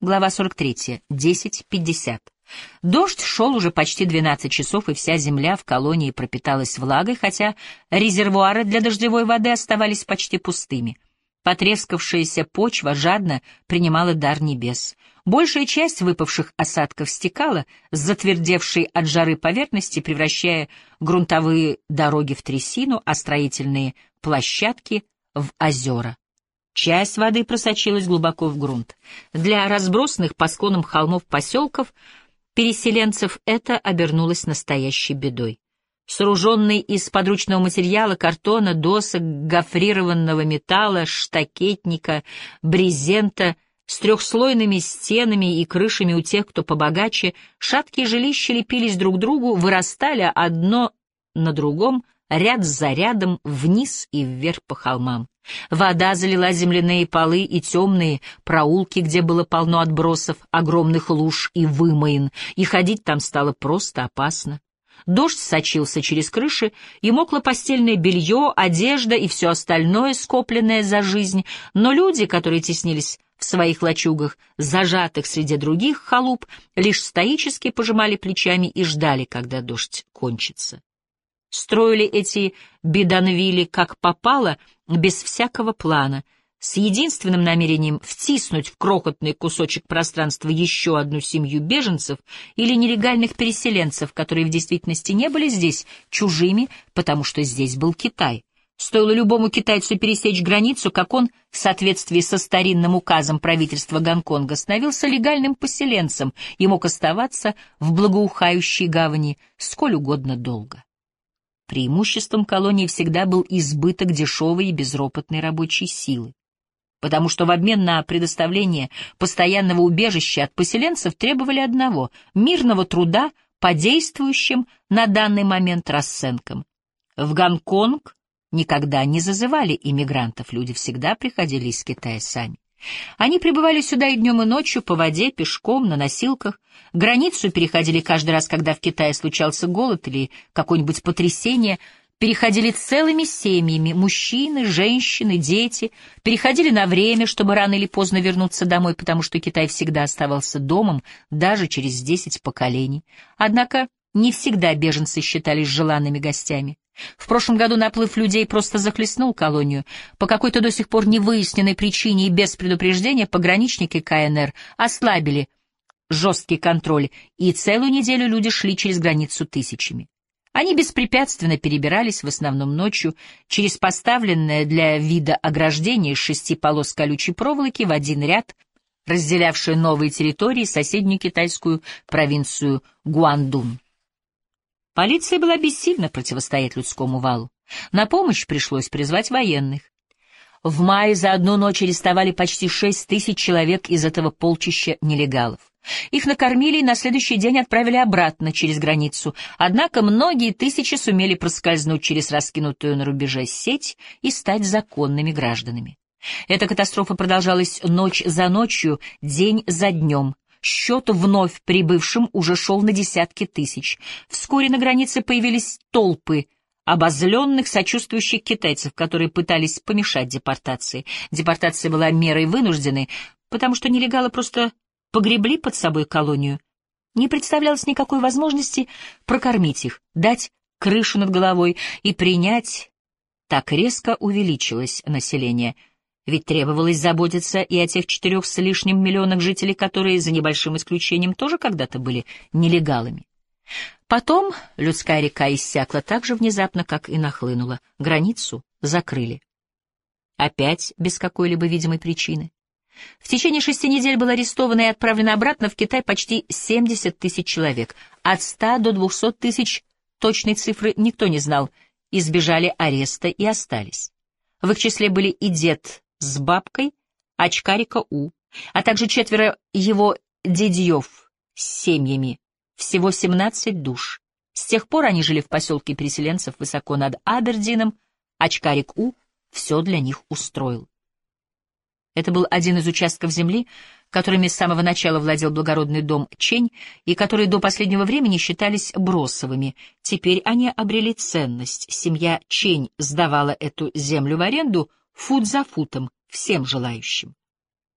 Глава 43. 10.50. Дождь шел уже почти 12 часов, и вся земля в колонии пропиталась влагой, хотя резервуары для дождевой воды оставались почти пустыми. Потрескавшаяся почва жадно принимала дар небес. Большая часть выпавших осадков стекала с затвердевшей от жары поверхности, превращая грунтовые дороги в трясину, а строительные площадки — в озера. Часть воды просочилась глубоко в грунт. Для разбросанных по склонам холмов поселков переселенцев это обернулось настоящей бедой. Сооруженный из подручного материала, картона, досок, гофрированного металла, штакетника, брезента — с трехслойными стенами и крышами у тех, кто побогаче, шаткие жилища лепились друг к другу, вырастали одно на другом, ряд за рядом, вниз и вверх по холмам. Вода залила земляные полы и темные проулки, где было полно отбросов, огромных луж и вымоин, и ходить там стало просто опасно. Дождь сочился через крыши, и мокло постельное белье, одежда и все остальное, скопленное за жизнь, но люди, которые теснились в своих лачугах, зажатых среди других халуп, лишь стоически пожимали плечами и ждали, когда дождь кончится. Строили эти беданвили как попало, без всякого плана, с единственным намерением втиснуть в крохотный кусочек пространства еще одну семью беженцев или нелегальных переселенцев, которые в действительности не были здесь чужими, потому что здесь был Китай. Стоило любому китайцу пересечь границу, как он, в соответствии со старинным указом правительства Гонконга, становился легальным поселенцем и мог оставаться в благоухающей гавани сколь угодно долго. Преимуществом колонии всегда был избыток дешевой и безропотной рабочей силы, потому что в обмен на предоставление постоянного убежища от поселенцев требовали одного — мирного труда по действующим на данный момент расценкам. В Гонконг никогда не зазывали иммигрантов, люди всегда приходили из Китая сами. Они прибывали сюда и днем, и ночью, по воде, пешком, на носилках. Границу переходили каждый раз, когда в Китае случался голод или какое-нибудь потрясение. Переходили целыми семьями, мужчины, женщины, дети. Переходили на время, чтобы рано или поздно вернуться домой, потому что Китай всегда оставался домом, даже через десять поколений. Однако не всегда беженцы считались желанными гостями. В прошлом году наплыв людей просто захлестнул колонию. По какой-то до сих пор невыясненной причине и без предупреждения пограничники КНР ослабили жесткий контроль, и целую неделю люди шли через границу тысячами. Они беспрепятственно перебирались, в основном ночью, через поставленное для вида ограждение из шести полос колючей проволоки в один ряд, разделявшие новые территории соседнюю китайскую провинцию Гуандун. Полиция была бессильна противостоять людскому валу. На помощь пришлось призвать военных. В мае за одну ночь арестовали почти шесть тысяч человек из этого полчища нелегалов. Их накормили и на следующий день отправили обратно через границу, однако многие тысячи сумели проскользнуть через раскинутую на рубеже сеть и стать законными гражданами. Эта катастрофа продолжалась ночь за ночью, день за днем, Счет вновь прибывшим уже шел на десятки тысяч. Вскоре на границе появились толпы обозленных, сочувствующих китайцев, которые пытались помешать депортации. Депортация была мерой вынужденной, потому что нелегалы просто погребли под собой колонию. Не представлялось никакой возможности прокормить их, дать крышу над головой и принять. Так резко увеличилось население — ведь требовалось заботиться и о тех четырех с лишним миллионах жителей, которые, за небольшим исключением, тоже когда-то были нелегалами. Потом людская река иссякла так же внезапно, как и нахлынула. Границу закрыли. Опять без какой-либо видимой причины. В течение шести недель было арестовано и отправлено обратно в Китай почти 70 тысяч человек. От 100 до 200 тысяч точной цифры никто не знал, избежали ареста и остались. В их числе были и дед с бабкой, очкарика У, а также четверо его дедьев с семьями, всего 17 душ. С тех пор они жили в поселке переселенцев высоко над Абердином, очкарик У все для них устроил. Это был один из участков земли, которыми с самого начала владел благородный дом Чень и которые до последнего времени считались бросовыми. Теперь они обрели ценность. Семья Чень сдавала эту землю в аренду фут за футом, всем желающим.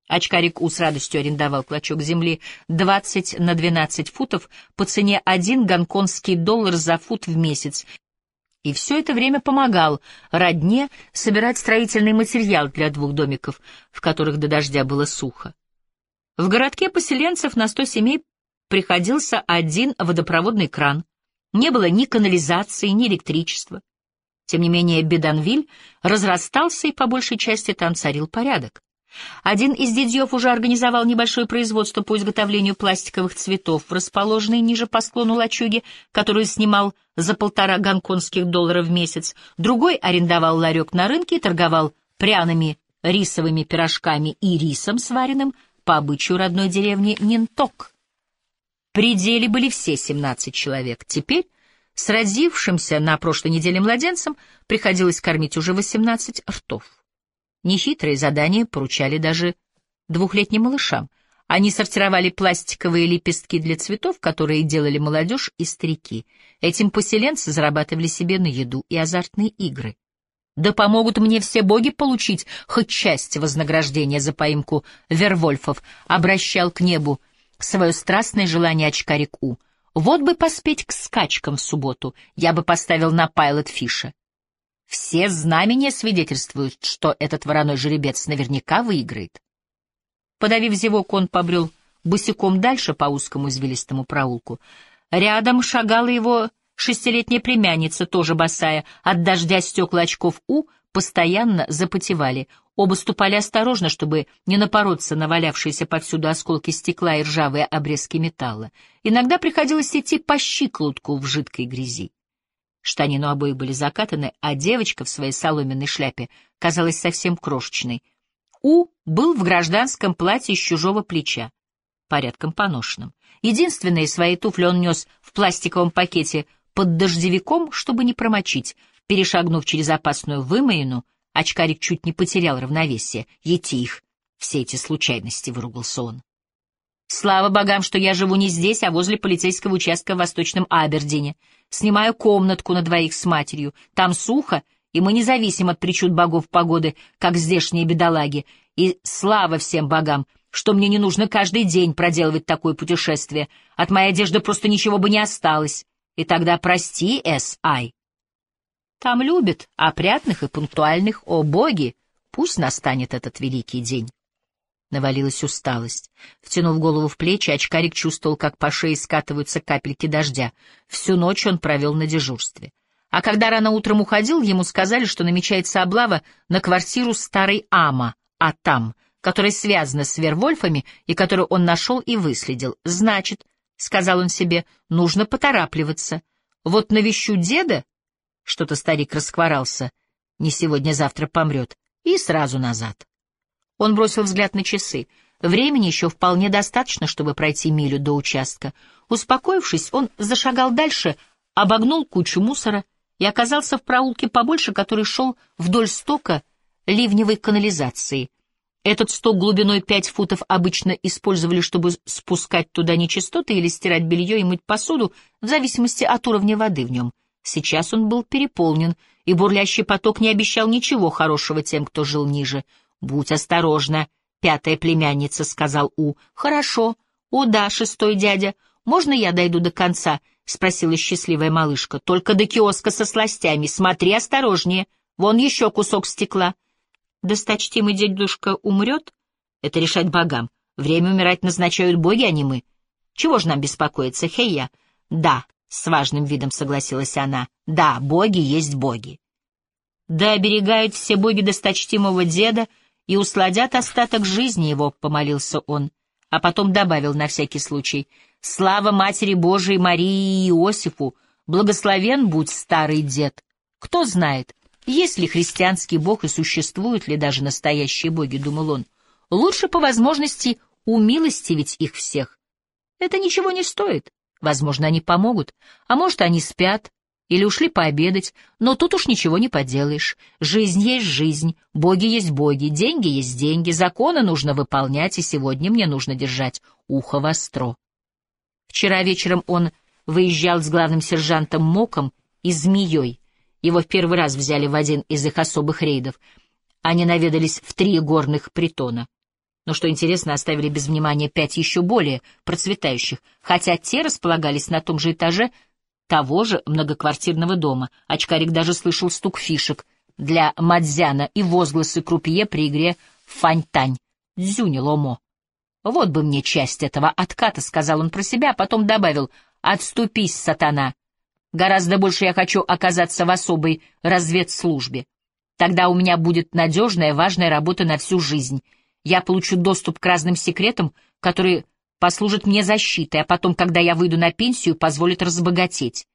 Очкарик У с радостью арендовал клочок земли 20 на 12 футов по цене один гонконгский доллар за фут в месяц, и все это время помогал родне собирать строительный материал для двух домиков, в которых до дождя было сухо. В городке поселенцев на сто семей приходился один водопроводный кран. Не было ни канализации, ни электричества. Тем не менее, Беданвиль разрастался, и по большей части там царил порядок. Один из дядьев уже организовал небольшое производство по изготовлению пластиковых цветов, расположенное ниже по склону лачуги, которую снимал за полтора гонконгских доллара в месяц. Другой арендовал ларек на рынке и торговал пряными рисовыми пирожками и рисом, сваренным по обычаю родной деревни Нинток. При деле были все 17 человек. Теперь с родившимся на прошлой неделе младенцем приходилось кормить уже 18 ртов. Нехитрые задания поручали даже двухлетним малышам. Они сортировали пластиковые лепестки для цветов, которые делали молодежь и старики. Этим поселенцы зарабатывали себе на еду и азартные игры. Да помогут мне все боги получить хоть часть вознаграждения за поимку Вервольфов, обращал к небу свое страстное желание очкарик У. Вот бы поспеть к скачкам в субботу, я бы поставил на Пайлот Фиша. Все знамения свидетельствуют, что этот вороной жеребец наверняка выиграет. Подавив зевок, он побрел босиком дальше по узкому извилистому проулку. Рядом шагала его шестилетняя племянница, тоже босая. От дождя стекла очков У постоянно запотевали. Оба ступали осторожно, чтобы не напороться на валявшиеся повсюду осколки стекла и ржавые обрезки металла. Иногда приходилось идти по щиколотку в жидкой грязи. Штанины обоих были закатаны, а девочка в своей соломенной шляпе казалась совсем крошечной. У был в гражданском платье с чужого плеча, порядком поношенным. Единственные свои туфли он нес в пластиковом пакете под дождевиком, чтобы не промочить. Перешагнув через опасную вымоину, очкарик чуть не потерял равновесие. Етих, все эти случайности, — выругался он. Слава богам, что я живу не здесь, а возле полицейского участка в Восточном Абердине. Снимаю комнатку на двоих с матерью. Там сухо, и мы не зависим от причуд богов погоды, как здешние бедолаги. И слава всем богам, что мне не нужно каждый день проделывать такое путешествие. От моей одежды просто ничего бы не осталось. И тогда прости, С.I. Там любят опрятных и пунктуальных, о боги, пусть настанет этот великий день. Навалилась усталость. Втянув голову в плечи, очкарик чувствовал, как по шее скатываются капельки дождя. Всю ночь он провел на дежурстве. А когда рано утром уходил, ему сказали, что намечается облава на квартиру старой Ама, а там, которая связана с Вервольфами и которую он нашел и выследил. «Значит», — сказал он себе, — «нужно поторапливаться. Вот навещу деда...» Что-то старик раскворался. Не сегодня-завтра помрет. И сразу назад. Он бросил взгляд на часы. Времени еще вполне достаточно, чтобы пройти милю до участка. Успокоившись, он зашагал дальше, обогнул кучу мусора и оказался в проулке побольше, который шел вдоль стока ливневой канализации. Этот сток глубиной пять футов обычно использовали, чтобы спускать туда нечистоты или стирать белье и мыть посуду, в зависимости от уровня воды в нем. Сейчас он был переполнен, и бурлящий поток не обещал ничего хорошего тем, кто жил ниже — «Будь осторожна, пятая племянница», — сказал У. «Хорошо. О да, шестой дядя. Можно я дойду до конца?» — спросила счастливая малышка. «Только до киоска со сластями. Смотри осторожнее. Вон еще кусок стекла». «Досточтимый дедушка умрет?» «Это решать богам. Время умирать назначают боги, а не мы. Чего же нам беспокоиться, Хейя?» «Да», — с важным видом согласилась она. «Да, боги есть боги». «Да оберегают все боги досточтимого деда», — и усладят остаток жизни его, — помолился он, а потом добавил на всякий случай, — «Слава Матери Божией Марии и Иосифу! Благословен будь старый дед! Кто знает, есть ли христианский бог и существуют ли даже настоящие боги, — думал он. Лучше по возможности умилостивить их всех. Это ничего не стоит. Возможно, они помогут, а может, они спят, или ушли пообедать, но тут уж ничего не поделаешь. Жизнь есть жизнь, боги есть боги, деньги есть деньги, законы нужно выполнять, и сегодня мне нужно держать ухо востро. Вчера вечером он выезжал с главным сержантом Моком и Змеей. Его в первый раз взяли в один из их особых рейдов. Они наведались в три горных притона. Но, что интересно, оставили без внимания пять еще более процветающих, хотя те располагались на том же этаже того же многоквартирного дома. Очкарик даже слышал стук фишек для Мадзяна и возгласы крупье при игре «Фань-тань». Дзюни ломо. «Вот бы мне часть этого отката», — сказал он про себя, а потом добавил «Отступись, сатана». Гораздо больше я хочу оказаться в особой разведслужбе. Тогда у меня будет надежная, важная работа на всю жизнь. Я получу доступ к разным секретам, которые послужат мне защитой, а потом, когда я выйду на пенсию, позволят разбогатеть.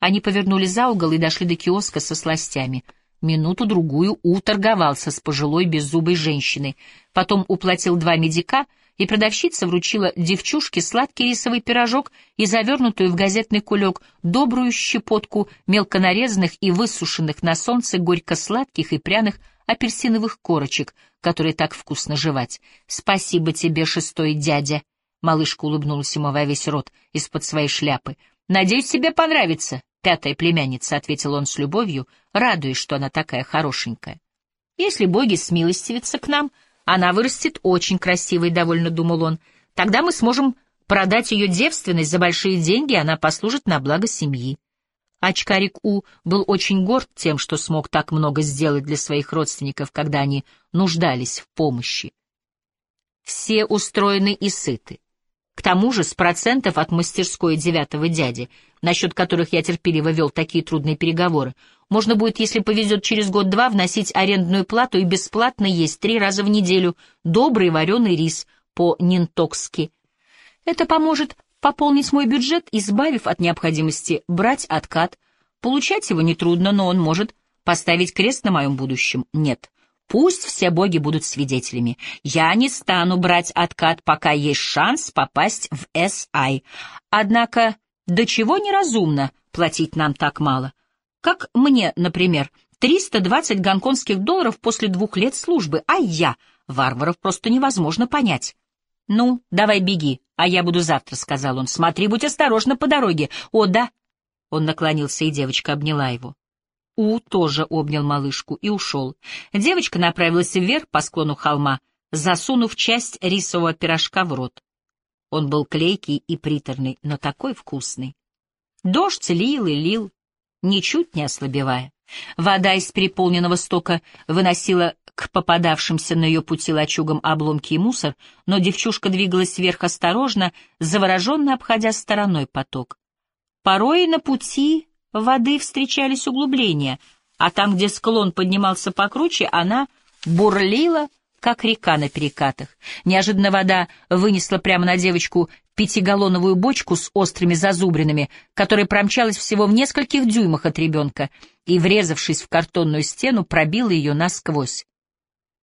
Они повернули за угол и дошли до киоска со сластями. Минуту-другую У торговался с пожилой беззубой женщиной, потом уплатил два медика, и продавщица вручила девчушке сладкий рисовый пирожок и завернутую в газетный кулек добрую щепотку мелконарезанных и высушенных на солнце горько-сладких и пряных апельсиновых корочек, которые так вкусно жевать. «Спасибо тебе, шестой дядя!» Малышка улыбнулась ему во весь рот из-под своей шляпы. «Надеюсь, тебе понравится, пятая племянница», — ответил он с любовью, радуясь, что она такая хорошенькая. «Если боги смилостивятся к нам, она вырастет очень красивой», — довольно думал он. «Тогда мы сможем продать ее девственность за большие деньги, она послужит на благо семьи». Очкарик У был очень горд тем, что смог так много сделать для своих родственников, когда они нуждались в помощи. Все устроены и сыты. К тому же с процентов от мастерской девятого дяди, насчет которых я терпеливо вел такие трудные переговоры, можно будет, если повезет через год-два, вносить арендную плату и бесплатно есть три раза в неделю добрый вареный рис по-нинтокски. Это поможет пополнить мой бюджет, избавив от необходимости брать откат. Получать его нетрудно, но он может поставить крест на моем будущем. Нет, Пусть все боги будут свидетелями. Я не стану брать откат, пока есть шанс попасть в С.I. Однако до чего неразумно платить нам так мало? Как мне, например, 320 гонконгских долларов после двух лет службы, а я, варваров, просто невозможно понять. «Ну, давай беги, а я буду завтра», — сказал он. «Смотри, будь осторожна по дороге». «О, да». Он наклонился, и девочка обняла его. У тоже обнял малышку и ушел. Девочка направилась вверх по склону холма, засунув часть рисового пирожка в рот. Он был клейкий и приторный, но такой вкусный. Дождь лил и лил, ничуть не ослабевая. Вода из переполненного стока выносила к попадавшимся на ее пути лачугам обломки и мусор, но девчушка двигалась вверх осторожно, завороженно обходя стороной поток. Порой на пути воды встречались углубления, а там, где склон поднимался покруче, она бурлила, как река на перекатах. Неожиданно вода вынесла прямо на девочку пятигаллоновую бочку с острыми зазубринами, которая промчалась всего в нескольких дюймах от ребенка и, врезавшись в картонную стену, пробила ее насквозь.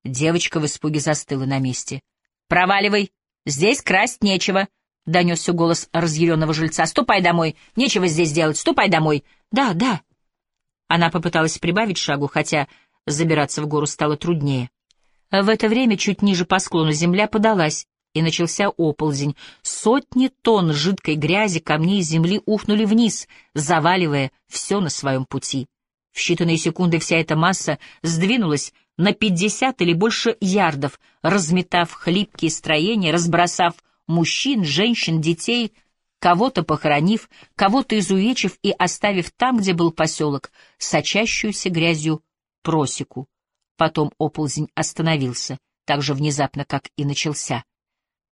Девочка в испуге застыла на месте. «Проваливай! Здесь красть нечего!» — донесся голос разъяренного жильца. «Ступай домой! Нечего здесь делать! Ступай домой!» «Да, да!» Она попыталась прибавить шагу, хотя забираться в гору стало труднее. В это время чуть ниже по склону земля подалась, и начался оползень. Сотни тонн жидкой грязи, камней и земли ухнули вниз, заваливая все на своем пути. В считанные секунды вся эта масса сдвинулась на пятьдесят или больше ярдов, разметав хлипкие строения, разбросав мужчин, женщин, детей, кого-то похоронив, кого-то изувечив и оставив там, где был поселок, сочащуюся грязью просеку. Потом оползень остановился, так же внезапно, как и начался.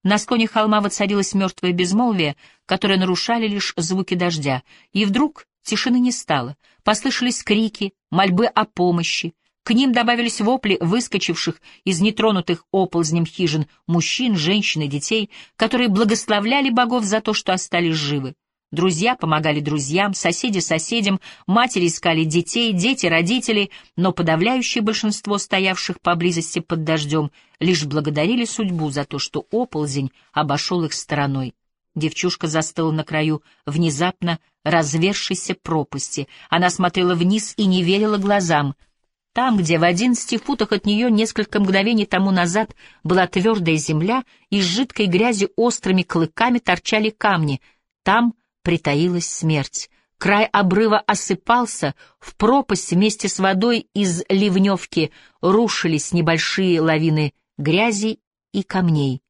На склоне холма воцарилось мертвое безмолвие, которое нарушали лишь звуки дождя, и вдруг тишины не стало, послышались крики, мольбы о помощи, к ним добавились вопли выскочивших из нетронутых оползнем хижин мужчин, женщин и детей, которые благословляли богов за то, что остались живы. Друзья помогали друзьям, соседи соседям, матери искали детей, дети родителей, но подавляющее большинство стоявших поблизости под дождем лишь благодарили судьбу за то, что оползень обошел их стороной. Девчушка застыла на краю внезапно развершейся пропасти. Она смотрела вниз и не верила глазам — там, где в одиннадцати футах от нее несколько мгновений тому назад была твердая земля, и с жидкой грязи острыми клыками торчали камни, там притаилась смерть. Край обрыва осыпался, в пропасть вместе с водой из ливневки рушились небольшие лавины грязи и камней.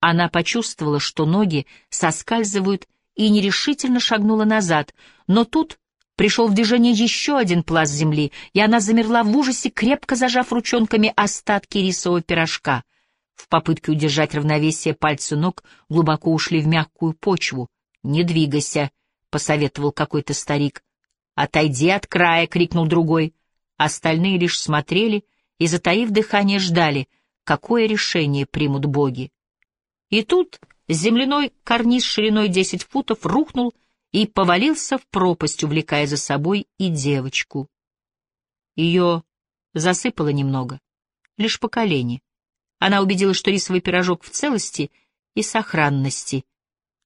Она почувствовала, что ноги соскальзывают, и нерешительно шагнула назад, но тут пришел в движение еще один пласт земли, и она замерла в ужасе, крепко зажав ручонками остатки рисового пирожка. В попытке удержать равновесие пальцы ног глубоко ушли в мягкую почву. «Не двигайся», — посоветовал какой-то старик. «Отойди от края!» — крикнул другой. Остальные лишь смотрели и, затаив дыхание, ждали, какое решение примут боги. И тут земляной карниз шириной десять футов рухнул и повалился в пропасть, увлекая за собой и девочку. Ее засыпало немного, лишь по колени. Она убедилась, что рисовый пирожок в целости и сохранности,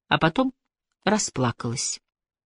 а потом расплакалась.